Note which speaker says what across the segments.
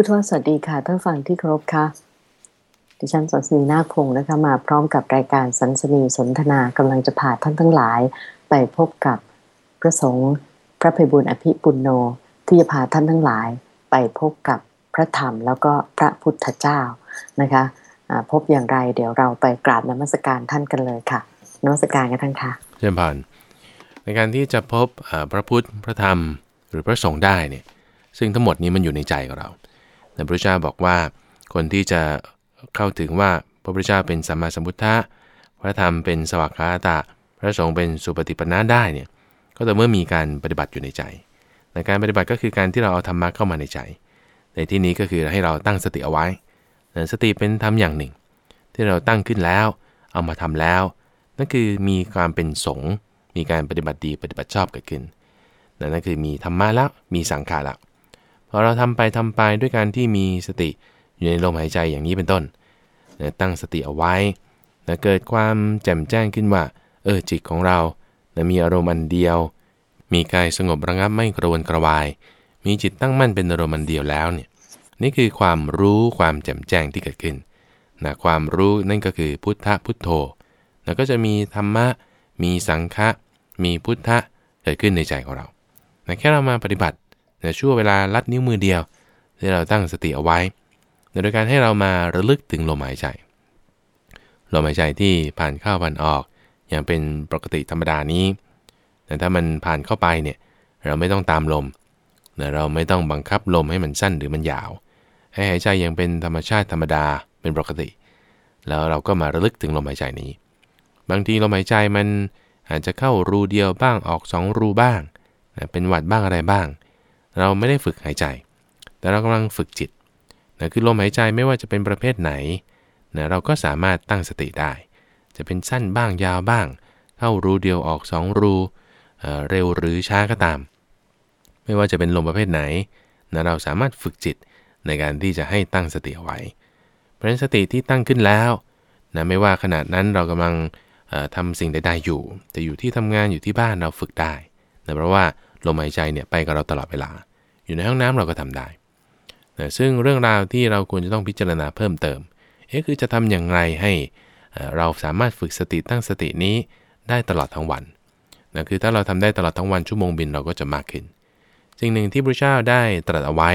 Speaker 1: พุทธวสวัสดีค่ะท่านฟังที่ครพค่ะ ดิฉันสันสนีนาคพงศ์นะคะมาพร้อมกับรายการสันสนีสนทนากำลังจะพาท่านทั้งหลาย ไปพบกับพระสงฆ์พระภัยบุญอภิปุณโนที่จะพาท่านทั้งหลาย ไปพบกับพระธรรมแล้วก็พระพุทธเจ้านะคะะพบอย่างไรเดี๋ยวเราไปกราบนมัสการท่านกันเลยค่ะนมัสการกันท่านค่ะ
Speaker 2: เชิญพานในการที่จะพบพระพุทธพระธรรมหรือพระสงฆ์ได้เนี่ยซึ่งทั้งหมดนี้มันอยู่ในใจของเรา พระพุทธเจ้าบอกว่า คนที่จะเข้าถึงว่าพระพุทธเจ้าเป็นสัมมาสัมพุทธะ พระธรรมเป็นสวากขาตะ พระสงฆ์เป็นสุปฏิปันนาได้เนี่ย ก็แต่เมื่อมีการปฏิบัติอยู่ในใจในการปฏิบัติก็คือการที่เราเอาธรรมะเข้ามาในใจ ในที่นี้ก็คือให้เราตั้งสติเอาไว้ สติเป็นธรรมอย่างหนึ่ง ที่เราตั้งขึ้นแล้ว เอามาทำแล้ว นั่นคือมีความเป็นสงฆ์ มีการปฏิบัติดีปฏิบัติชอบเกิดขึ้น นั่นคือมีธรรมะแล้ว มีสังขารแล้ว พอเราทำไปทำไปด้วยการที่มีสติอยู่ในลมหายใจอย่างนี้เป็นต้นนะตั้งสติเอาไว้นะเกิดความแจ่มแจ้งขึ้นว่า เออจิตของเรานะมีอารมณ์อันเดียว มีกายสงบระงับไม่กระวนกระวาย มีจิตตั้งมั่นเป็นอารมณ์อันเดียวแล้วเนี่ยนี่คือความรู้ความแจ่มแจ้งที่เกิดขึ้นนะความรู้นั่นก็คือพุทธพุทโธนะก็จะมีธรรมะ มีสังฆะ มีพุทธะเกิดขึ้นในใจของเรานะแค่เรามาปฏิบัติ ในช่วงเวลาลัดนิ้วมือเดียวที่เราตั้งสติเอาไว้โดยการให้เรามาระลึกถึงลมหายใจ ลมหายใจที่ผ่านเข้าผ่านออก อย่างเป็นปกติธรรมดานี้ แต่ถ้ามันผ่านเข้าไปเนี่ยเราไม่ต้องตามลมเราไม่ต้องบังคับลมให้มันสั้นหรือมันยาว ให้หายใจอย่างเป็นธรรมชาติธรรมดาเป็นปกติ แล้วเราก็มาระลึกถึงลมหายใจนี้ บางทีลมหายใจมันอาจจะเข้ารูเดียวบ้างออกสองรูบ้างเป็นหวัดบ้างอะไรบ้าง เราไม่ได้ฝึกหายใจ แต่เรากำลังฝึกจิตนะคือลมหายใจไม่ว่าจะเป็นประเภทไหนนะเราก็สามารถตั้งสติได้ จะเป็นสั้นบ้างยาวบ้าง เข้ารูเดียวออก 2 รูเเร็วหรือช้าก็ตาม ไม่ว่าจะเป็นลมประเภทไหนนะเราสามารถฝึกจิตในการที่จะให้ตั้งสติเอาไว้ เพราะฉะนั้นสติที่ตั้งขึ้นแล้วนะไม่ว่าขณะนั้นเรากำลังทำสิ่งใดๆอยู่ จะอยู่ที่ทำงานอยู่ที่บ้านเราฝึกได้นะเพราะว่า ลมหายใจเนี่ยไปกับเราตลอดเวลา อยู่ในห้องน้ำเราก็ทำได้นะซึ่งเรื่องราวที่เราควรจะต้องพิจารณาเพิ่มเติมเอ๊ะคือจะทำอย่างไรให้เราสามารถฝึกสติตั้งสตินี้ได้ตลอดทั้งวันนะคือถ้าเราทำได้ตลอดทั้งวันชั่วโมงบินเราก็จะมากขึ้นสิ่งหนึ่งที่พระเจ้าได้ตรัสเอาไว้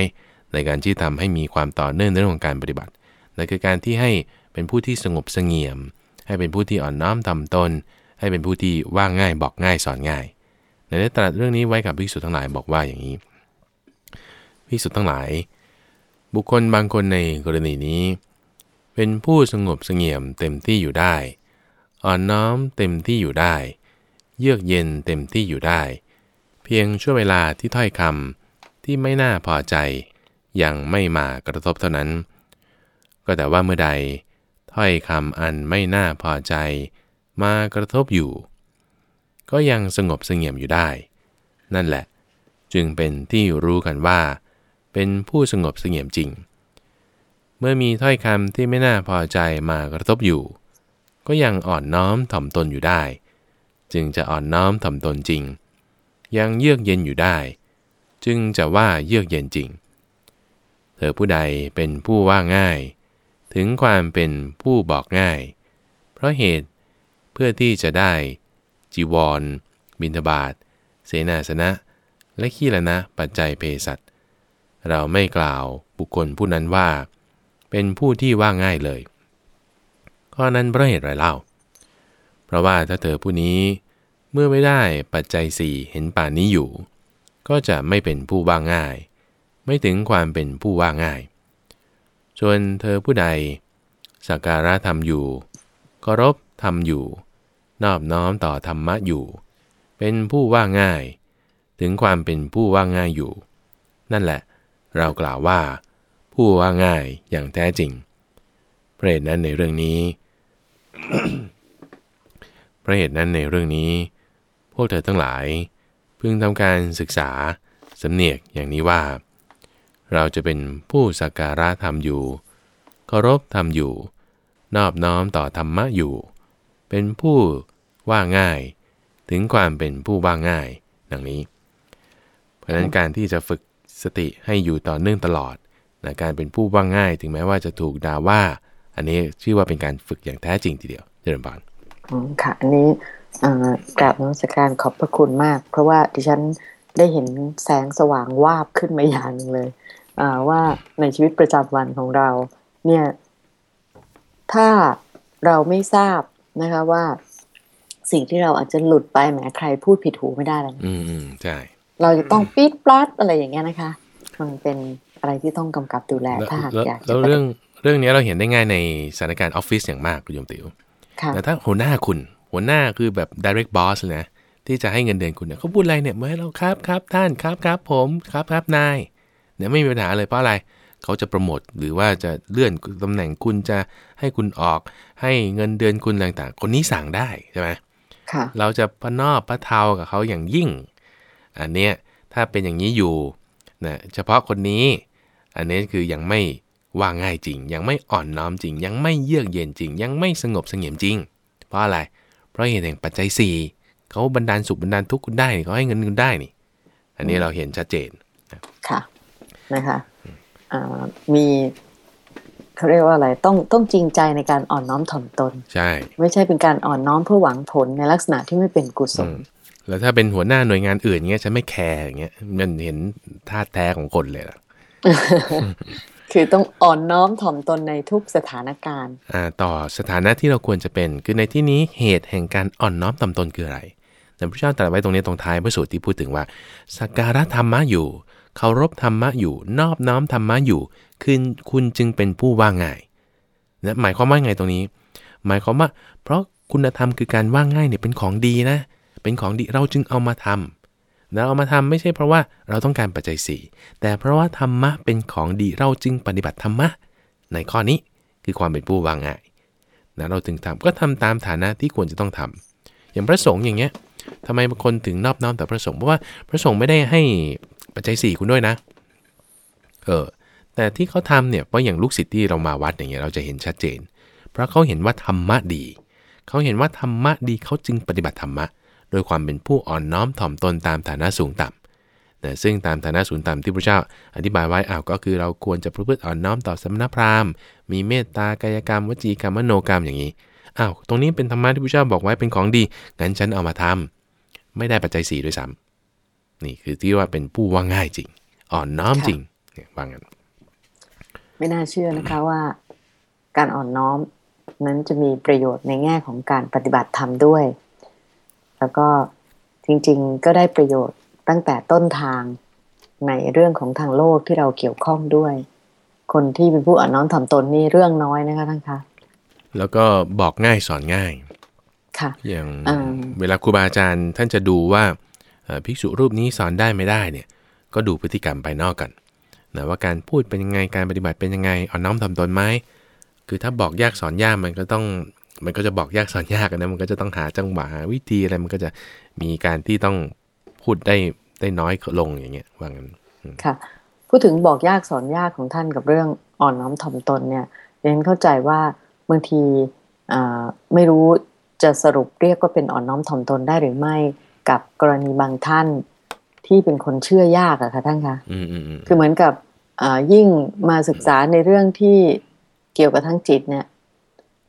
Speaker 2: ในการที่ทำให้มีความต่อเนื่องในเรื่องของการปฏิบัตินั่นคือการที่ให้เป็นผู้ที่สงบเสงี่ยม ให้เป็นผู้ที่อ่อนน้อมทำตน ให้เป็นผู้ที่ว่าง่ายบอกง่ายสอนง่าย ได้ตรัสเรื่องนี้ไว้กับภิกษุทั้งหลายบอกว่าอย่างนี้ภิกษุทั้งหลาย บุคคลบางคนในกรณีนี้ เป็นผู้สงบเสงี่ยมเต็มที่อยู่ได้ อ่อนน้อมเต็มที่อยู่ได้ เยือกเย็นเต็มที่อยู่ได้ เพียงช่วงเวลาที่ถ้อยคำที่ไม่น่าพอใจยังไม่มากระทบเท่านั้น ก็แต่ว่าเมื่อใด ถ้อยคำอันไม่น่าพอใจ มากระทบอยู่ ก็ยังสงบเสงี่ยมอยู่ได้ นั่นแหละ จึงเป็นที่รู้กันว่า เป็นผู้สงบเสงี่ยมจริง เมื่อมีถ้อยคำที่ไม่น่าพอใจมากระทบอยู่ ก็ยังอ่อนน้อมถ่อมตนอยู่ได้ จึงจะอ่อนน้อมถ่อมตนจริง ยังเยือกเย็นอยู่ได้ จึงจะว่าเยือกเย็นจริง เธอผู้ใดเป็นผู้ว่าง่าย ถึงความเป็นผู้บอกง่าย เพราะเหตุเพื่อที่จะได้ จีวร บิณฑบาตเสนาสนะ และขี้ละนะ ปัจจัยเพศัตเราไม่กล่าวบุคคลผู้นั้นว่า เป็นผู้ที่ว่าง่ายเลยข้อนั้นเพราะเหตุไรเล่า เพราะว่าถ้าเธอผู้นี้เมื่อไม่ได้ปัจจัยสี่เห็นป่านนี้อยู่ ก็จะไม่เป็นผู้ว่าง่าย ไม่ถึงความเป็นผู้ว่าง่ายส่วนเธอผู้ใดสักการะธรรมอยู่เคารพธรรมอยู่ นอบน้อมต่อธรรมะอยู่ เป็นผู้ว่าง่าย ถึงความเป็นผู้ว่าง่ายอยู่ นั่นแหละ เรากล่าวว่า ผู้ว่าง่ายอย่างแท้จริงพระเหตุนั้นในเรื่องนี้พระเหตุนั้นในเรื่องนี้ พวกเธอทั้งหลาย พึงทำการศึกษาสำเนียกอย่างนี้ว่า เราจะเป็นผู้สักการะธรรมอยู่เคารพธรรมอยู่ นอบน้อมต่อธรรมะอยู่ เป็นผู้ว่าง่าย ถึงความเป็นผู้ว่าง่ายดังนี้ เพราะนั้นการที่จะฝึกสติให้อยู่ต่อเนื่องตลอดนะการเป็นผู้ว่าง่าย ถึงแม้ว่าจะถูกด่าว่า อันนี้ชื่อว่าเป็นการฝึกอย่างแท้จริงทีเดียวเจริญพร
Speaker 1: อืมค่ะ อันนี้เอ่อกราบนมัสการขอบพระคุณมาก เพราะว่าดิฉันได้เห็นแสงสว่างวาบขึ้นมาอย่างหนึ่งเลยอ่าว่าในชีวิตประจำวันของเรา เนี่ย ถ้าเราไม่ทราบ นะคะว่าสิ่งที่เราอาจจะหลุดไปแหมใครพูดผิดหูไม่ได้เลยนะ
Speaker 2: อืมอืมใช่
Speaker 1: เราจะต้องปี๊ดปลัดอะไรอย่างเงี้ยนะคะ มันเป็นอะไรที่ต้องกำกับดูแล
Speaker 2: แล้ว
Speaker 1: ถ้าหาก
Speaker 2: แล้ว
Speaker 1: อยากจะ
Speaker 2: แล้วเรื่องเรื่องนี้เราเห็นได้ง่ายในสถานการณ์ออฟฟิศอย่างมากคุณโยมติ๋ว
Speaker 1: ค่ะ
Speaker 2: แต่ถ้าหัวหน้าคุณ หัวหน้าคือแบบ direct boss เลยนะที่จะให้เงินเดือนคุณเนี่ยเขาพูดอะไรเนี่ยเมื่อให้เราครับครับท่านครับครับผมครับครับนายเนี่ยไม่มีปัญหาเลยเพราะอะไร เขาจะโปรโมทหรือว่าจะเลื่อนตำแหน่งคุณจะให้คุณออก ให้เงินเดือนคุณอะไรต่างๆคนนี้สั่งได้ใช่ไหม
Speaker 1: ค่ะ
Speaker 2: เราจะพนอบพระเทากับเขาอย่างยิ่ง อันเนี้ยถ้าเป็นอย่างนี้อยู่นะเฉพาะคนนี้ อันนี้คือยังไม่ว่าง่ายจริง ยังไม่อ่อนน้อมจริง ยังไม่เยือกเย็นจริง ยังไม่สงบเสงี่ยมจริง เพราะอะไร เพราะเหตุแห่งปัจจัยสี่เขาบันดาลสุขบันดาลทุกข์คุณได้นี่เขาให้เงินคุณได้นี่ อันนี้เราเห็นชัดเจน
Speaker 1: ค่ะนะคะอ่า มีเขาเรียกว่าอะไรต้องต้องจริงใจในการอ่อนน้อมถ่อมตน
Speaker 2: ใช่
Speaker 1: ไม่ใช่เป็นการอ่อนน้อมเพื่อหวังผลในลักษณะที่ไม่เป็นกุศ
Speaker 2: อื
Speaker 1: ล
Speaker 2: มแล้วถ้าเป็นหัวหน้าหน่วยงานอื่นเงี้ยฉันไม่แคร์อย่างเงี้ยมันเห็นท่าแท้ของคนเลยล่ะ
Speaker 1: คือต้องอ่อนน้อมถ่อมตนในทุกสถานการณ์
Speaker 2: อ่าต่อสถานะที่เราควรจะเป็น คือในที่นี้เหตุแห่งการอ่อนน้อมต่ำตนคืออะไรแต่พระเจ้าตรัสไว้ตรงนี้ตรงท้ายพระสูตรที่พูดถึงว่าสักการะธรรมะอยู่ เคารพธรรมะอยู่ นอบน้อมธรรมะอยู่คือคุณจึงเป็นผู้ว่าง่ายนะหมายความว่าไงตรงนี้ หมายความว่า เพราะคุณธรรมคือการว่าง่ายเนี่ยเป็นของดีนะ เป็นของดีเราจึงเอามาทำเราเอามาทำไม่ใช่เพราะว่าเราต้องการปัจจัยสี่แต่เพราะว่าธรรมะเป็นของดีเราจึงปฏิบัติธรรมะ ในข้อนี้คือความเป็นผู้วางง่ายนะเราถึงทำก็ทำตามฐานะที่ควรจะต้องทำอย่างพระสงฆ์อย่างเงี้ยทำไมบางคนถึงนอบน้อมต่อพระสงฆ์เพราะว่าพระสงฆ์ไม่ได้ให้ ปัจจัยสี่คุณด้วยนะ เออ แต่ที่เขาทำเนี่ย เพราะอย่างลูกศิษย์ที่เรามาวัดอย่างเงี้ย เราจะเห็นชัดเจน เพราะเขาเห็นว่าธรรมะดี เขาเห็นว่าธรรมะดีเขาจึงปฏิบัติธรรมะ โดยความเป็นผู้อ่อนน้อมถ่อมตนตามฐานะสูงต่ำนะซึ่งตามฐานะสูงต่ำที่พระเจ้า อธิบายไว้อ้าวก็คือเราควรจะประพฤติอ่อนน้อมต่อสมณพราหมณ์ มีเมตตากายกรรม วจีกรรมมโนกรรมอย่างนี้ อ้าว ตรงนี้เป็นธรรมะที่พระเจ้าบอกไว้เป็นของดี งั้นฉันเอามาทำไม่ได้ปัจจัยสีด้วยซ้ำ นี่คือที่ว่าเป็นผู้ว่าง่ายจริง อ่อนน้อมจริงเนี่ยว่างั้น
Speaker 1: ไม่น่าเชื่อนะคะว่า การอ่อนน้อมนั้นจะมีประโยชน์ในแง่ของการปฏิบัติธรรมด้วย แล้วก็จริงๆก็ได้ประโยชน์ตั้งแต่ต้นทางในเรื่องของทางโลกที่เราเกี่ยวข้องด้วย คนที่เป็นผู้อ่อนน้อมถ่อมตนนี่เรื่องน้อยนะคะท่านคะ
Speaker 2: แล้วก็บอกง่ายสอนง่าย
Speaker 1: ค่ะ
Speaker 2: อย่าง
Speaker 1: อ่า
Speaker 2: เวลาครูบาอาจารย์ท่านจะดูว่าเอ่อ ภิกษุรูปนี้สอนได้ไม่ได้เนี่ยก็ดูพฤติกรรมภายนอกกันนะว่าการพูดเป็นยังไงการปฏิบัติเป็นยังไงอ่อนน้อมถ่อมตนไหมคือถ้าบอกยากสอนยากมันก็ต้องมันก็จะบอกยากสอนยากนะมันก็จะต้องหาจังหวะหาวิธีอะไรมันก็จะมีการที่ต้องพูดได้ได้น้อยลงอย่างเงี้ยว่างั้น
Speaker 1: ค่ะพูดถึงบอกยากสอนยากของท่านกับเรื่องอ่อนน้อมถ่อมตนเนี่ยเรนเข้าใจว่าบางทีไม่รู้จะสรุปเรียกว่าเป็นอ่อนน้อมถ่อมตนได้หรือไม่ กับกรณีบางท่านที่เป็นคนเชื่อยากอะค่ะท่านคะ
Speaker 2: อืมอืมอืม
Speaker 1: คือเหมือนกับอ่ายิ่งมาศึกษาในเรื่องที่เกี่ยวกับทั้งจิตเนี่ย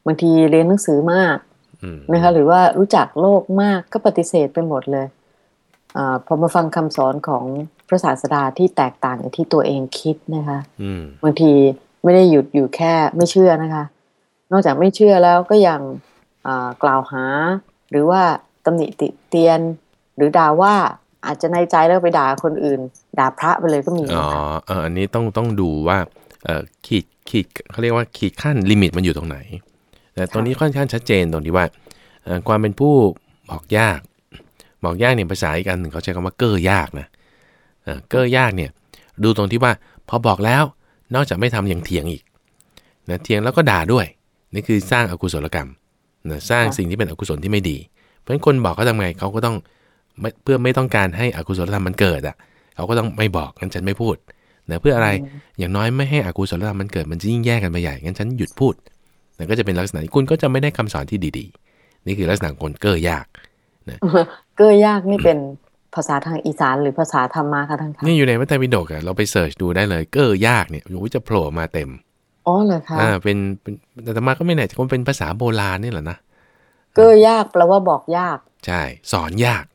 Speaker 1: บางทีเรียนหนังสือมาก
Speaker 2: อืม
Speaker 1: นะคะหรือว่ารู้จักโลกมากก็ปฏิเสธไปหมดเลยอาพอมาฟังคำสอนของพระศาสดาที่แตกต่างจากที่ตัวเองคิดนะคะ
Speaker 2: อืม
Speaker 1: บางทีไม่ได้หยุดอยู่แค่ไม่เชื่อนะคะ นอกจากไม่เชื่อแล้วก็ยังอ่ากล่าวหา หรือว่าตำหนิติเตียน หรือด่าว่าอาจจะในใจแล้วไปด่าคนอื่น ด่าพระไปเลยก็มี
Speaker 2: อ๋อ
Speaker 1: นะคะ
Speaker 2: เอออันนี้ต้องต้องดูว่าเอ่อขีดขีดเขาเรียกว่าขีดขั้นลิมิตมันอยู่ตรงไหน แต่ตรงนี้ค่อนข้างชัดเจนตรงที่ว่าเอ่อความเป็นผู้บอกยากบอกยากเนี่ยภาษาอีกอันหนึ่งเขาใช้คำว่าเก้อยากนะเอ่อเก้อยากเนี่ยดูตรงที่ว่าพอบอกแล้วนอกจากไม่ทำยังเถียงอีกนะเถียงแล้วก็ด่าด้วยนี่คือสร้างอกุศลกรรมนะสร้างสิ่งที่เป็นอกุศลที่ไม่ดี เพราะฉะนั้นคนบอกเขาทำไงเขาก็ต้องไม่ เพื่อไม่ต้องการให้อกุศลธรรมมันเกิดอะเขาก็ต้องไม่บอกงั้นฉันไม่พูดนะเพื่ออะไรอย่างน้อยไม่ให้อกุศลธรรมมันเกิดมันจะยิ่งแย่กันไปใหญ่งั้นฉันหยุดพูดนั่นก็จะเป็นลักษณะนี้คุณก็จะไม่ได้คำสอนที่ดีๆ นี่คือลักษณะคนเก้อยาก
Speaker 1: เก้อยากนี่เป็นภาษาทางอีสานหรือภาษาธรรมะคะท่านคะ
Speaker 2: นี่อยู่ในมัตตปิฎกอะเราไปเสิร์ชดูได้เลยเก้อยากเนี่ยโอ้ยจะโผล่มาเต็ม
Speaker 1: อ๋อเหรอคะ
Speaker 2: อ่าเป็นเป็นแต่ธรรมะก็ไม่แน่ใจว่าเป็นภาษาโบราณนี่แหละนะ
Speaker 1: เก็ยากแปลว่าบอกยาก
Speaker 2: ใช่ สอนยาก
Speaker 1: อืม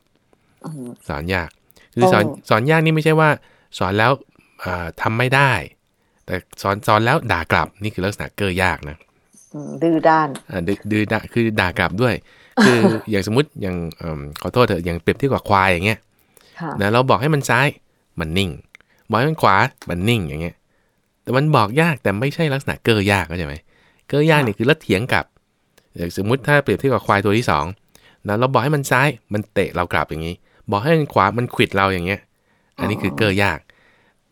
Speaker 2: สอนยาก คือสอน
Speaker 1: โอ้
Speaker 2: สอนยากนี่ไม่ใช่ว่า สอนแล้วอ่าทำไม่ได้ แต่สอนสอนแล้วด่ากลับนี่คือลักษณะเก้อยากนะ
Speaker 1: อืมดื้อด้าน
Speaker 2: อ่าดื้อดื้อด่าคือด่ากลับด้วย คืออย่างสมมติอย่างเอิ่มขอโทษเถอะอย่างเปรียบเทียบกับควายอย่างเงี้ย
Speaker 1: ค่ะ
Speaker 2: นะเราบอกให้มันซ้ายมันนิ่ง บอกให้มันขวามันนิ่งอย่างเงี้ย แต่มันบอกยากแต่ไม่ใช่ลักษณะเกอยากเข้าใจไหมเกอยากเนี่ยคือรถเถียงกลับอย่างสมมุติถ้าเปรียบเทียบกับควายตัวที่สองนะเราบอกให้มันซ้ายมันเตะเรากลับอย่างนี้ บอกให้มันขวามันขวิดเราอย่างเงี้ย อันนี้คือเกอยาก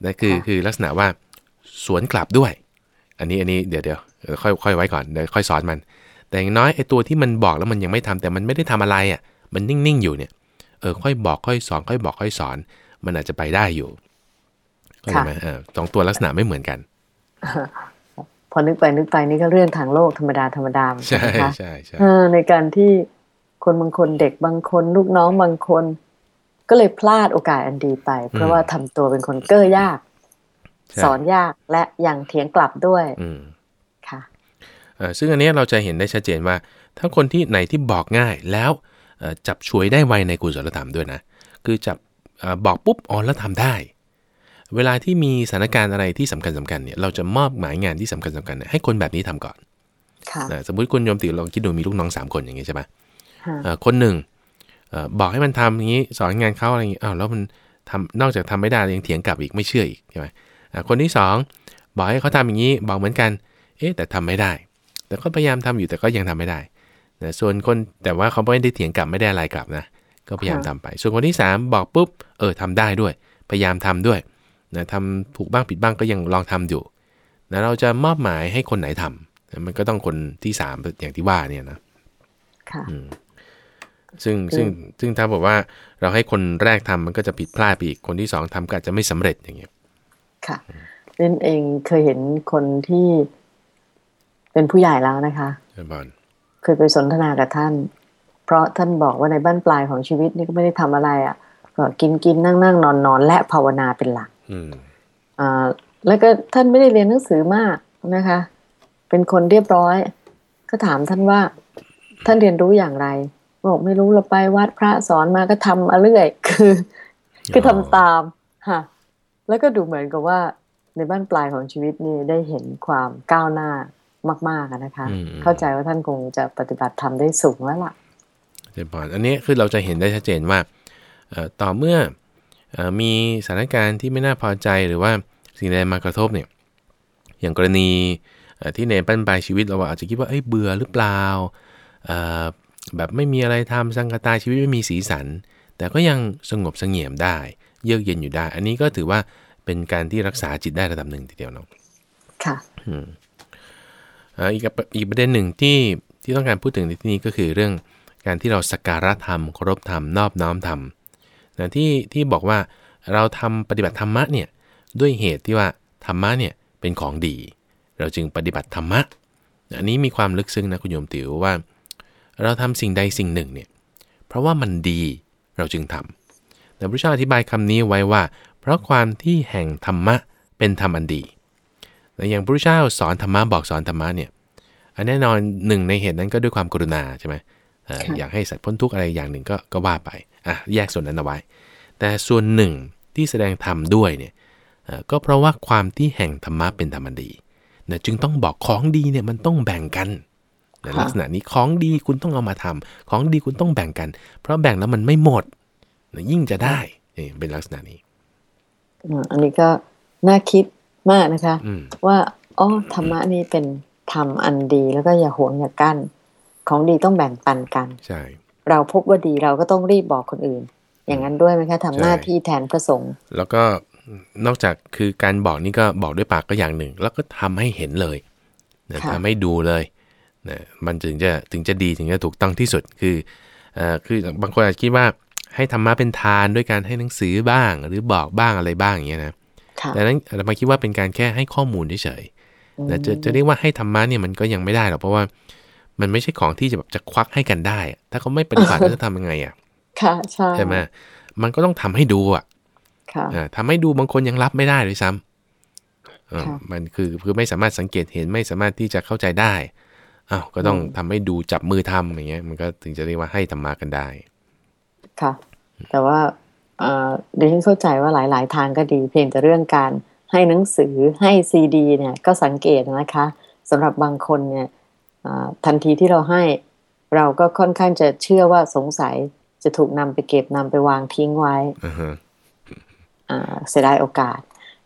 Speaker 2: นั่นคือคือลักษณะว่าสวนกลับด้วย อันนี้อันนี้เดี๋ยวเดี๋ยวเดี๋ยวค่อยค่อยไว้ก่อนเดี๋ยวค่อยสอนมัน แต่อย่างน้อยไอ้ตัวที่มันบอกแล้วมันยังไม่ทำแต่มันไม่ได้ทำอะไรอะ มันนิ่งๆอยู่เนี่ย เออค่อยบอกค่อยสอน ค่อยบอกค่อยสอน มันอาจจะไปได้อยู่เข้าใจไหมเออสองตัวลักษณะไม่เหมือนกัน
Speaker 1: พอนึกไปนึกไปนี่ก็เรื่องทางโลกธรรมดาธรรมดาเหมือนกั
Speaker 2: ใช่
Speaker 1: นนะคะ
Speaker 2: ใช่ใช่
Speaker 1: เออในการที่คนบางคนเด็กบางคน ลูกน้องบางคน ก็เลยพลาดโอกาสอันดีไป เพราะว่าทำตัวเป็นคนเก้อยาก
Speaker 2: ใช่
Speaker 1: สอนยากและยังเถียงกลับด้วย
Speaker 2: อืม
Speaker 1: ค่ะ
Speaker 2: เอ่อซึ่งอันเนี้ยเราจะเห็นได้ชัดเจนว่าถ้าคนที่ไหนที่บอกง่ายแล้วเอ่อจับฉวยได้ไวในกุศลธรรมด้วยนะ คือจับเอ่อบอกปุ๊บอ๋อแล้วทำได้ เวลาที่มีสถานการณ์อะไรที่สำคัญสำคัญเนี่ยเราจะมอบหมายงานที่สำคัญสำคัญเนี่ยให้คนแบบนี้ทำก่อน
Speaker 1: ค่ะ
Speaker 2: นะสมมติคุณโยมติลองคิดดูมีลูกน้องสามคนอย่างงี้ใช่ไหม
Speaker 1: ฮะ
Speaker 2: เอ่อคนหนึ่งเอ่อ บอกให้มันทำอย่างนี้สอนงานเขาอะไรอย่างนี้อ้าวแล้วมันทำนอกจากทำไม่ได้ยังเถียงกลับอีกไม่เชื่ออีกใช่ไหมอะคนที่สองบอกให้เขาทำอย่างนี้บอกเหมือนกัน เอ๊ะแต่ทำไม่ได้ แต่ก็พยายามทำอยู่แต่ก็ยังทำไม่ได้นะส่วนคนแต่ว่าเขาไม่ได้เถียงกลับไม่ได้อะไรกลับนะก็พยายามทำไป ส่วนคนที่สามบอกปุ๊บเออทำได้ด้วย พยายามทำด้วยนะทำถูกบ้างผิดบ้างก็ยังลองทำอยู่นะเราจะมอบหมายให้คนไหนทำนะมันก็ต้องคนที่สามอย่างที่ว่าเนี่ยนะ
Speaker 1: ค่ะ
Speaker 2: ซึ่งซึ่งซึ่งถ้าบอกว่าเราให้คนแรกทำมันก็จะผิดพลาดไปอีกคนที่สองทำก็อาจจะไม่สำเร็จอย่างเงี้ย
Speaker 1: ค่ะเล่นเองเคยเห็นคนที่เป็นผู้ใหญ่แล้วนะคะ
Speaker 2: เชิญบอล
Speaker 1: เคยไปสนทนากับท่าน เพราะท่านบอกว่าในบ้านปลายของชีวิตนี่ก็ไม่ได้ทำอะไรอะ่ะ ก็กินกินนั่งนั่งนอนนอนและภาวนาเป็นหลัก
Speaker 2: อืม
Speaker 1: อ่าแล้วก็ท่านไม่ได้เรียนหนังสือมากนะคะ เป็นคนเรียบร้อย ก็ถามท่านว่า ท่านเรียนรู้อย่างไร บอกไม่รู้เราไปวัดพระสอนมาก็ทำมาเรื่อยคือ คือทำตามค่ะแล้วก็ดูเหมือนกับว่าในบ้านปลายของชีวิตนี่ได้เห็นความก้าวหน้ามากๆอะนะคะ
Speaker 2: อืม
Speaker 1: เข้าใจว่าท่านคงจะปฏิบัติธรรมได้สูงแล้วล่ะ
Speaker 2: เชิญบอลอันนี้คือเราจะเห็นได้ชัดเจนว่าเอ่อต่อเมื่อเอ่อมีสถานการณ์ที่ไม่น่าพอใจหรือว่าสิ่งใดมากระทบเนี่ย อย่างกรณีเอ่อที่ในบ้านปลายชีวิตเราอาจจะคิดว่าเอ้ยเบื่อหรือเปล่าเอ่อ แบบไม่มีอะไรทำสังกตายชีวิตไม่มีสีสัน แต่ก็ยังสงบเสงี่ยมได้ เยือกเย็นอยู่ได้ อันนี้ก็ถือว่าเป็นการที่รักษาจิตได้ระดับหนึ่งทีเดียวเนาะ
Speaker 1: ค่ะ
Speaker 2: อืมอ่าอีกประอีกประเด็นหนึ่งที่ที่ต้องการพูดถึงในที่นี้ก็คือเรื่องการที่เราสักการะธรรมเคารพธรรมนอบน้อมธรรมนะที่ที่บอกว่าเราทำปฏิบัติธรรมะเนี่ยด้วยเหตุที่ว่าธรรมะเนี่ยเป็นของดี เราจึงปฏิบัติธรรมะ อันนี้มีความลึกซึ้งนะคุณโยมติ๋วว่า เราทำสิ่งใดสิ่งหนึ่งเนี่ยเพราะว่ามันดีเราจึงทำแต่พระเจ้าอธิบายคำนี้ไว้ว่า เพราะความที่แห่งธรรมะเป็นธรรมอันดีแต่อย่างพระพุทธเจ้าสอนธรรมะบอกสอนธรรมะเนี่ยอันแน่นอนหนึ่งในเหตุนั้นก็ด้วยความกรุณาใช่ไหมเอ่อ
Speaker 1: ค่ะ
Speaker 2: อยากให้สัตว์พ้นทุกข์อะไรอย่างหนึ่งก็ก็ว่าไปอะแยกส่วนนั้นเอาไว้ แต่ส่วนหนึ่งที่แสดงธรรมด้วยเนี่ยเอ่อก็เพราะว่าความที่แห่งธรรมะเป็นธรรมอันดีนะจึงต้องบอกของดีเนี่ยมันต้องแบ่งกัน นะลักษณะนี้ของดีคุณต้องเอามาทำของดีคุณต้องแบ่งกัน เพราะแบ่งแล้วมันไม่หมดนะยิ่งจะได้นี่เป็นลักษณะนี้
Speaker 1: อืมอันนี้ก็น่าคิดมากนะคะ
Speaker 2: อืม
Speaker 1: ว่าอ๋อธรรมะนี่เป็นธรรมอันดีแล้วก็อย่าหวงอย่ากั้น ของดีต้องแบ่งปันกัน
Speaker 2: ใช่
Speaker 1: เราพบว่าดีเราก็ต้องรีบบอกคนอื่น อย่างนั้นด้วยไหมคะทำหน้า
Speaker 2: ใช่
Speaker 1: ที่แทนพระสงฆ์
Speaker 2: แล้วก็นอกจากคือการบอกนี่ก็บอกด้วยปากก็อย่างหนึ่ง แล้วก็ทำให้เห็นเลยนะทำให้ดูเลย นะมันถึงจะถึงจะดีถึงจะถูกต้องที่สุดคือเอ่อคือบางคนอาจจะคิดว่าให้ธรรมะเป็นทานด้วยการให้หนังสือบ้าง หรือบอกบ้างอะไรบ้างอย่างเงี้ยนะ
Speaker 1: ค่ะ
Speaker 2: แต่นั้นอาตมาคิดว่าเป็นการแค่ให้ข้อมูลเฉยๆนะจะจะเรียกว่าให้ธรรมะเนี่ยมันก็ยังไม่ได้หรอกเพราะว่ามันไม่ใช่ของที่จะแบบจะควักให้กันได้อะถ้าเขาไม่ปฏิบัติแล้วจะทำยังไงอะ
Speaker 1: ค่ะใช่
Speaker 2: ใช่ไหมมันก็ต้องทำให้ดูอะ
Speaker 1: ค่ะ
Speaker 2: อ่าทำให้ดูบางคนยังรับไม่ได้ด้วยซ้ำเออ
Speaker 1: ค่ะ
Speaker 2: มันคือคือไม่สามารถสังเกตเห็นไม่สามารถที่จะเข้าใจได้ อ้าวก็ต้อง
Speaker 1: อืม
Speaker 2: ทำให้ดูจับมือทำอย่างเงี้ย มันก็ถึงจะเรียกว่าให้ธรรมะกันได้
Speaker 1: ค่ะ แต่ว่าเอ่อดิฉันเข้าใจว่าหลาย ๆ ทางก็ดี เพียงแต่เรื่องการให้หนังสือให้ซีดี เนี่ยก็สังเกตนะคะสำหรับบางคนเนี่ยอ่าทันทีที่เราให้เราก็ค่อนข้างจะเชื่อว่าสงสัยจะถูกนำไปเก็บนำไปวางทิ้งไว้
Speaker 2: อือฮะ
Speaker 1: อ่าเสียดายโอกาส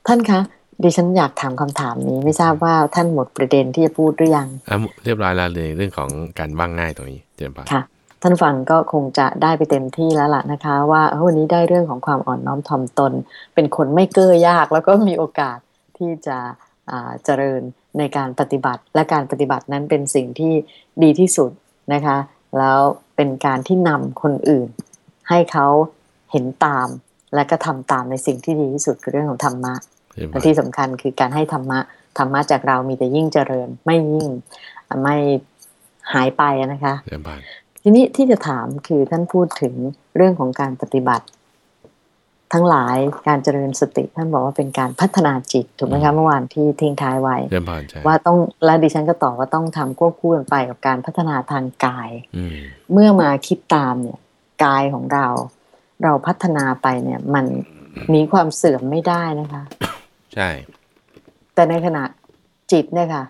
Speaker 1: ท่านคะ ดิฉันอยากถามคำถามนี้ไม่ทราบว่าท่านหมดประเด็นที่จะพูดหรือยัง
Speaker 2: อะเรียบร้อยแล้วเลยเรื่องของการว่างง่ายตรงนี้เจริญพร
Speaker 1: ค่ะ ท่านฟังก็คงจะได้ไปเต็มที่แล้วล่ะนะคะ ว่าเอ้าวันนี้ได้เรื่องของความอ่อนน้อมถ่อมตน เป็นคนไม่เก้อยาก แล้วก็มีโอกาสที่จะอ่าเจริญในการปฏิบัติ และการปฏิบัตินั้นเป็นสิ่งที่ดีที่สุดนะคะ แล้วเป็นการที่นำคนอื่น ให้เขาเห็นตาม และก็ทำตามในสิ่งที่ดีที่สุดคือเรื่องของธรรมะ
Speaker 2: เจริญพ
Speaker 1: และ
Speaker 2: ร
Speaker 1: ที่สำคัญคือการให้ธรรมะธรรมะจากเรามีแต่ยิ่งเจริญ ไม่ยิ่งไม่หายไปนะคะ
Speaker 2: เจริญพร
Speaker 1: ทีนี้ที่จะถามคือท่านพูดถึงเรื่องของการปฏิบัติ ทั้งหลายการเจริญสติ ท่านบอกว่าเป็นการพัฒนาจิตถูกไหมคะเมื่อวานที่ทิ้งท้ายไว้
Speaker 2: เจริญพรใช่
Speaker 1: ว่าต้องและดิฉันก็ตอบว่าต้องทำควบคู่กันไปกับการพัฒนาทางกาย
Speaker 2: อืม
Speaker 1: เมื่อมาคิดตามเนี่ยกายของเรา เราพัฒนาไปเนี่ยมันหนีความเสื่อมไม่ได้นะคะ
Speaker 2: ใช่
Speaker 1: แต่ในขณะจิตเนี่ยค่ะ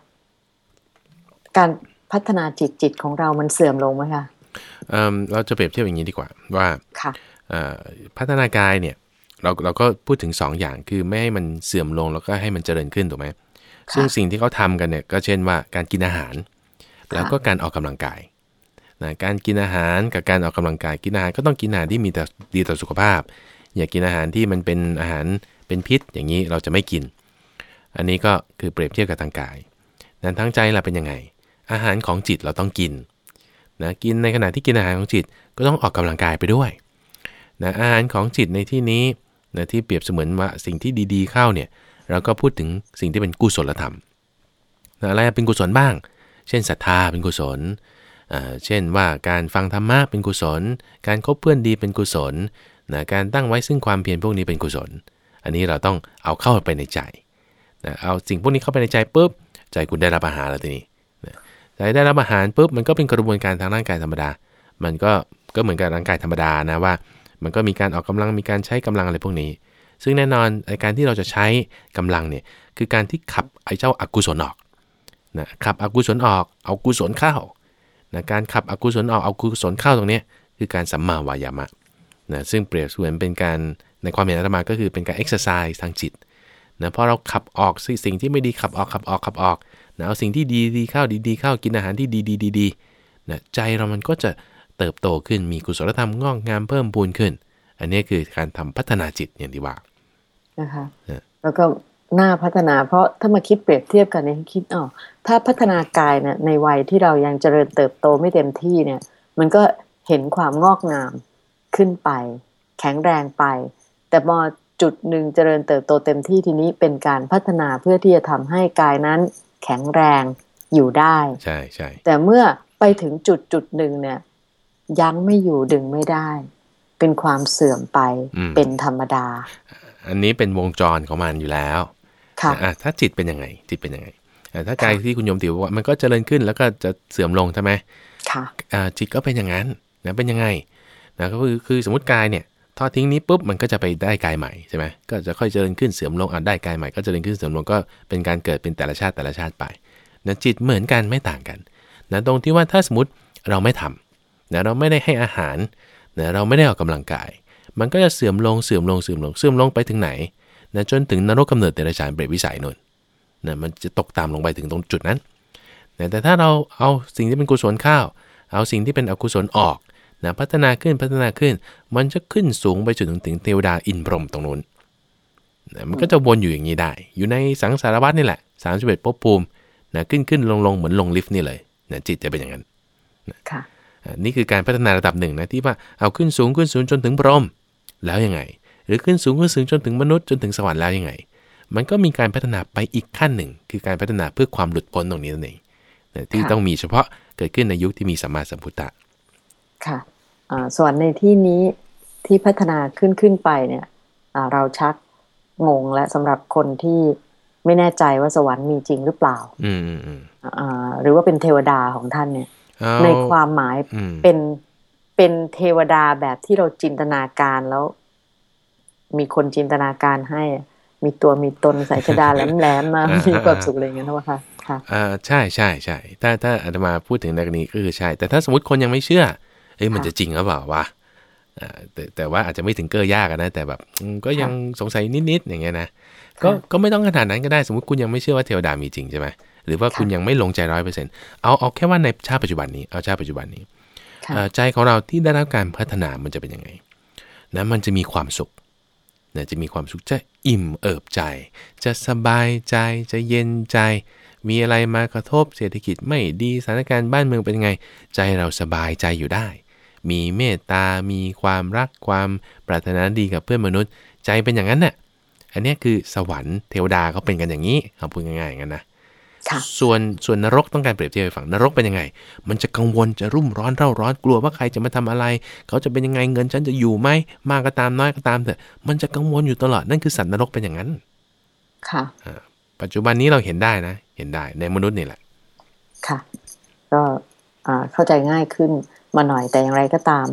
Speaker 1: การพัฒนาจิตจิตของเรามันเสื่อมลงไหมคะ
Speaker 2: เอิ่มเราจะเปรียบเทียบอย่างนี้ดีกว่า ว่า
Speaker 1: ค่ะ
Speaker 2: เอ่อพัฒนากายเนี่ย เราเราก็พูดถึง2อย่างคือไม่ให้มันเสื่อมลงแล้วก็ให้มันเจริญขึ้นถูกไหมซึ่งสิ่งที่เขาทำกันเนี่ยก็เช่นว่าการกินอาหาร แล้วก็การออกกำลังกายนะการกินอาหารกับการออกกำลังกายกินอาหารก็ต้องกินอาหารที่มีแต่ดีต่อสุขภาพ อย่ากินอาหารที่มันเป็นอาหาร เป็นพิษอย่างนี้เราจะไม่กิน อันนี้ก็คือเปรียบเทียบกับทางกายนั้นทั้งใจล่ะเป็นยังไง อาหารของจิตเราต้องกินนะกินในขณะที่กินอาหารของจิตก็ต้องออกกำลังกายไปด้วยนะอาหารของจิตในที่นี้นะที่เปรียบเสมือนว่าสิ่งที่ดีๆเข้าเนี่ยเราก็พูดถึงสิ่งที่เป็นกุศลธรรมนะอะไรเป็นกุศลบ้าง เช่นศรัทธาเป็นกุศล เช่นว่าการฟังธรรมะเป็นกุศล การคบเพื่อนดีเป็นกุศลนะการตั้งไว้ซึ่งความเพียรพวกนี้เป็นกุศล อันนี้เราต้องเอาเข้าไปในใจนะเอาสิ่งพวกนี้เข้าไปในใจปุ๊บใจคุณได้รับอาหารแล้วทีนี้ใจได้รับอาหารปุ๊บมันก็เป็นกระบวนการทางร่างกายธรรมดา มันก็ก็เหมือนกับร่างกายธรรมดานะว่า มันก็มีการออกกำลังมีการใช้กำลังอะไรพวกนี้ ซึ่งแน่นอนไอการที่เราจะใช้กำลังเนี่ยคือการที่ขับไอเจ้าอากุศลออกนะขับอกุศลออกเอากุศลเข้านะการขับอกุศลออกเอากุศลเข้าตรงนี้คือการสัมมาวายามะนะซึ่งเปรียบเสมือนเป็นการ ในความเห็นอาตมาก็คือเป็นการเอ็กซ์ไซส์ทางจิตนะพอเราขับออกสิ่งสิ่งที่ไม่ดีขับออกขับออกขับออกนะเอาสิ่งที่ดีดีเข้าดีดีเข้ากินอาหารที่ดีดีดีดีนะใจเรามันก็จะเติบโตขึ้นมีกุศลธรรมงอกงามเพิ่มพูนขึ้น อันนี้คือการทำพัฒนาจิตอย่างที่ว่า
Speaker 1: นะคะ
Speaker 2: เนี่ย
Speaker 1: แล้วก็น่าพัฒนาเพราะถ้ามาคิดเปรียบเทียบกันเนี่ยคิดอ๋อถ้าพัฒนากายเนี่ยในวัยที่เรายังเจริญเติบโตไม่เต็มที่เนี่ย มันก็เห็นความงอกงามขึ้นไป แข็งแรงไป แต่พอจุดหนึ่งเจริญเติบโตเต็มที่ทีนี้เป็นการพัฒนาเพื่อที่จะทำให้กายนั้นแข็งแรงอยู่ได้
Speaker 2: ใช่ใช่
Speaker 1: แต่เมื่อไปถึงจุดจุดหนึ่งเนี่ย ยั้งไม่อยู่ดึงไม่ได้ เป็นความเสื่อมไปเป็นธรรมดา
Speaker 2: อันนี้เป็นวงจรของมันอยู่แล้ว
Speaker 1: ค่ะ
Speaker 2: อะถ้าจิตเป็นยังไง จิตเป็นยังไงอะถ้ากายที่คุณโยมติวบอกว่ามันก็เจริญขึ้นแล้วก็จะเสื่อมลงใช่ไหม
Speaker 1: ค่ะ
Speaker 2: อ่าจิตก็เป็นอย่างนั้นนะเป็นยังไงนะก็คือคือสมมติกายเนี่ย ทอดทิ้งนี้ปุ๊บมันก็จะไปได้กายใหม่ใช่ไหมก็จะค่อยเจริญขึ้นเสื่อมลงอะได้กายใหม่ก็เจริญขึ้นเสื่อมลงก็เป็นการเกิดเป็นแต่ละชาติแต่ละชาติไปนะจิตเหมือนกันไม่ต่างกันนะตรงที่ว่าถ้าสมมติเราไม่ทำนะเราไม่ได้ให้อาหารนะเราไม่ได้ออกกำลังกาย มันก็จะเสื่อมลงเสื่อมลงเสื่อมลงเสื่อมลงไปถึงไหนนะจนถึงนรกกำเนิดเดรัจฉานเปรตวิสัยนนนะมันจะตกต่ำลงไปถึงตรงจุดนั้นนะแต่ถ้าเราเอาสิ่งที่เป็นกุศลข้าว เอาสิ่งที่เป็นอกุศลออก นะพัฒนาขึ้นพัฒนาขึ้น มันจะขึ้นสูงไปจนถึงถึงเทวดาอินพรหมตรงนู้นนะมันก็จะวนอยู่อย่างนี้ได้ อยู่ในสังสารวัฏนี่แหละ31ภพภูมินะขึ้นขึ้นลงลงเหมือนลงลิฟต์นี่เลยนะจิตจะเป็นอย่างนั้น
Speaker 1: ค่ะ
Speaker 2: อะนี่คือการพัฒนาระดับหนึ่งนะที่ว่าเอาขึ้นสูงขึ้นสูงจนถึงพรหมแล้วยังไง หรือขึ้นสูงขึ้นสูงจนถึงมนุษย์จนถึงสวรรค์แล้วยังไง มันก็มีการพัฒนาไปอีกขั้นหนึ่ง คือการพัฒนาเพื่อความหลุดพ้นตรงนี้นั่นเองนะที่
Speaker 1: ค่ะ
Speaker 2: ต้องมีเฉพาะเกิดขึ้นในยุคที่มีสัมมาสัมพุทธะ
Speaker 1: ค่ะอ่า สวรรค์ในที่นี้ที่พัฒนาขึ้นขึ้นไปเนี่ยเราชักงงและสำหรับคนที่ไม่แน่ใจว่าสวรรค์มีจริงหรือเปล่า
Speaker 2: อืม
Speaker 1: หรือว่าเป็นเทวดาของท่านเนี่ย ในความหมายเป็นเป็นเทวดาแบบที่เราจินตนาการแล้ว มีคนจินตนาการให้ มีตัวมีตนใส่ชดาแหลมๆมามีความสุขอะไรเงี้ยนะคะค่ะ
Speaker 2: อ่าใช่ใช่ใช่ถ้าถ้าอาตมาพูดถึงในกรณีก็คือใช่ แต่ถ้าสมมติคนยังไม่เชื่อ เอ้ยมันจะจริงหรือเปล่าวะแต่แต่ว่าอาจจะไม่ถึงเกอยากนะ แต่แบบก็ยังสงสัยนิดๆอย่างเงี้ยนะก็ก็ไม่ต้องขนาดนั้นก็ได้สมมติคุณยังไม่เชื่อว่าเทวดามีจริงใช่ไหมหรือว่าคุณยังไม่ลงใจร้อยเปอร์เซ็นต์เอาเอาแค่ว่าในชาติปัจจุบันนี้เอาชาติปัจจุบันนี้ใจของเราที่ได้รับการพัฒนามันจะเป็นยังไงนะมันจะมีความสุขนะจะมีความสุขจะอิ่มเอิบใจ จะสบายใจจะเย็นใจ มีอะไรมากระทบเศรษฐกิจไม่ดีสถานการณ์บ้านเมืองเป็นยังไง ใจเราสบายใจอยู่ได้ มีเมตตา มีความรักความปรารถนาดีกับเพื่อนมนุษย์ ใจเป็นอย่างนั้นน่ะ อันนี้คือสวรรค์เทวดาเขาเป็นกันอย่างนี้เอาพูดง่ายๆอย่างนั้นนะส่วนส่วนนรกต้องการเปรียบเทียบไปฝั่งนรกเป็นยังไง มันจะกังวลจะรุ่มร้อนเร่าร้อนกลัวว่าใครจะมาทำอะไร เขาจะเป็นยังไงเงินฉันจะอยู่ไหมมากก็ตามน้อยก็ตามเถอะมันจะกังวลอยู่ตลอดนั่นคือสัตว์นรกเป็นอย่างนั้น
Speaker 1: ค่ะ
Speaker 2: ปัจจุบันนี้เราเห็นได้นะ เห็นได้ในมนุษย์นี่แหละ
Speaker 1: ค่ะ ก็เข้าใจง่ายขึ้น มาหน่อยแต่อย่างไรก็ตาม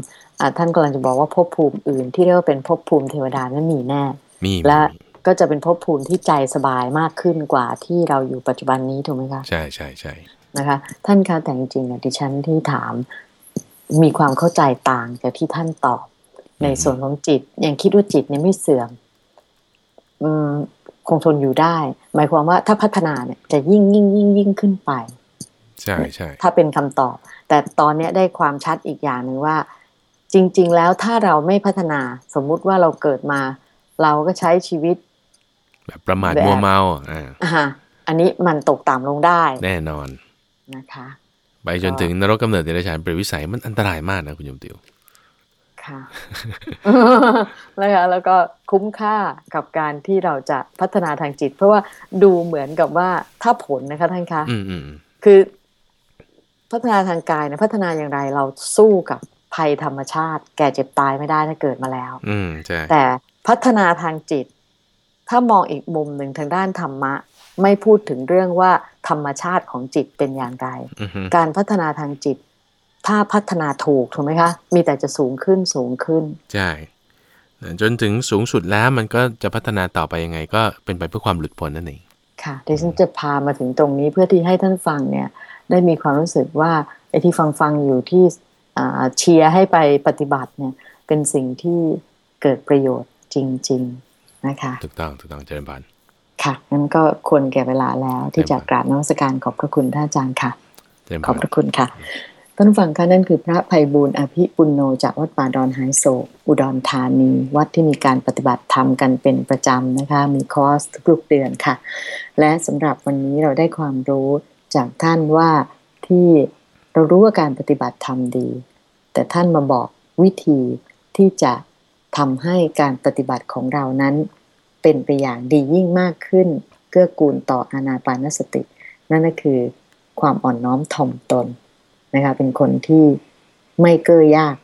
Speaker 1: ท่านกำลังจะบอกว่าภพภูมิอื่น ที่เรียกว่าเป็นภพภูมิเทวดานั้นมีแน่
Speaker 2: มี
Speaker 1: และก็จะเป็นภพภูมิที่ใจสบายมากขึ้นกว่าที่เราอยู่ปัจจุบันนี้ถูกไหมคะ
Speaker 2: ใช่ใช่ใช่
Speaker 1: นะคะ ท่านคะแต่จริงๆเนี่ยดิฉันที่ถามมีความเข้าใจต่างจากที่ท่านตอบ ในส่วนของจิตยังคิดว่าจิตเนี่ยไม่เสื่อมอืมคงทนอยู่ได้ หมายความว่าถ้าพัฒนาเนี่ยจะยิ่งยิ่งยิ่งยิ่งขึ้นไป
Speaker 2: ใช่ใช่
Speaker 1: ถ้าเป็นคำตอบ แต่ตอนนี้ได้ความชัดอีกอย่างหนึ่งว่า จริง ๆ แล้วถ้าเราไม่พัฒนาสมมุติว่าเราเกิดมา เราก็ใช้ชีวิต
Speaker 2: แบบประมาทมัวเมา
Speaker 1: อ่าอันนี้มันตกต่ำลงได้
Speaker 2: แน่นอน
Speaker 1: นะคะ
Speaker 2: ไปจนถึงนรกกำเนิดเดรัจฉานเปรตวิสัยมันอันตรายมากนะคุณยมติว
Speaker 1: ค่ะแล้วแล้วก็คุ้มค่ากับการที่เราจะพัฒนาทางจิต เพราะว่าดูเหมือนกับว่าถ้าผลนะคะท่านคะคือ พัฒนาทางกายนะพัฒนาอย่างไรเราสู้กับภัยธรรมชาติ แก่เจ็บตายไม่ได้ถ้าเกิดมาแล้ว
Speaker 2: อืมใช่
Speaker 1: แต่พัฒนาทางจิต ถ้ามองอีกมุมหนึ่งทางด้านธรรมะ ไม่พูดถึงเรื่องว่าธรรมชาติของจิตเป็นอย่างไร การพัฒนาทางจิต ถ้าพัฒนาถูกถูกไหมคะ มีแต่จะสูงขึ้นสูงขึ้น
Speaker 2: ใช่จนถึงสูงสุดแล้วมันก็จะพัฒนาต่อไปยังไง ก็เป็นไปเพื่อความหลุดพ้นนั่นเอง
Speaker 1: ค่ะดิฉันจะพามาถึงตรงนี้เพื่อที่ให้ท่านฟังเนี่ย ได้มีความรู้สึกว่าไอ้ที่ฟังฟังอยู่ที่เชียร์ให้ไปปฏิบัติเนี่ยเป็นสิ่งที่เกิดประโยชน์จริง ๆนะคะ
Speaker 2: ถูกต้องถูกต้องเจริญพร
Speaker 1: ค่ะนั้นก็ควรแก่เวลาแล้วที่จะกราบนมัสการขอบพระคุณท่านอาจารย์ค่ะขอบพระคุณค่ะท่านฟังค่ะนั่นคือพระภัยบูลอภิปุณโนจากวัดป่าดอนหายโศกอุดรธานี วัดที่มีการปฏิบัติธรรมกันเป็นประจำนะคะ มีคอร์สทุกเดือนค่ะ และสำหรับวันนี้เราได้ความรู้ จากท่านว่าที่เรารู้ว่าการปฏิบัติธรรมดี แต่ท่านมาบอกวิธีที่จะทำให้การปฏิบัติของเรานั้น เป็นไปอย่างดียิ่งมากขึ้น เกื้อกูลต่ออานาปานสติ นั่นก็คือความอ่อนน้อมถ่อมตนนะคะเป็นคนที่ไม่เก้อยาก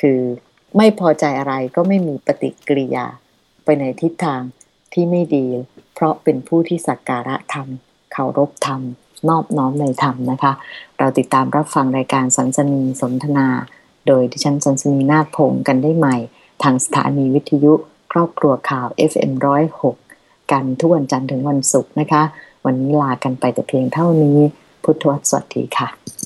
Speaker 1: คือไม่พอใจอะไรก็ไม่มีปฏิกิริยาไปในทิศทางที่ไม่ดี เพราะเป็นผู้ที่สักการะธรรมเคารพธรรม นอบน้อมในธรรมนะคะ เราติดตามรับฟังรายการสันสนีสนทนา โดยดิฉันสันสนีนาคพงกันได้ใหม่ ทางสถานีวิทยุครอบครัวข่าว FM106 กันทุกวันจันทร์ถึงวันศุกร์นะคะ วันนี้ลากันไปแต่เพียงเท่านี้ พุทธวสวัสดีค่ะ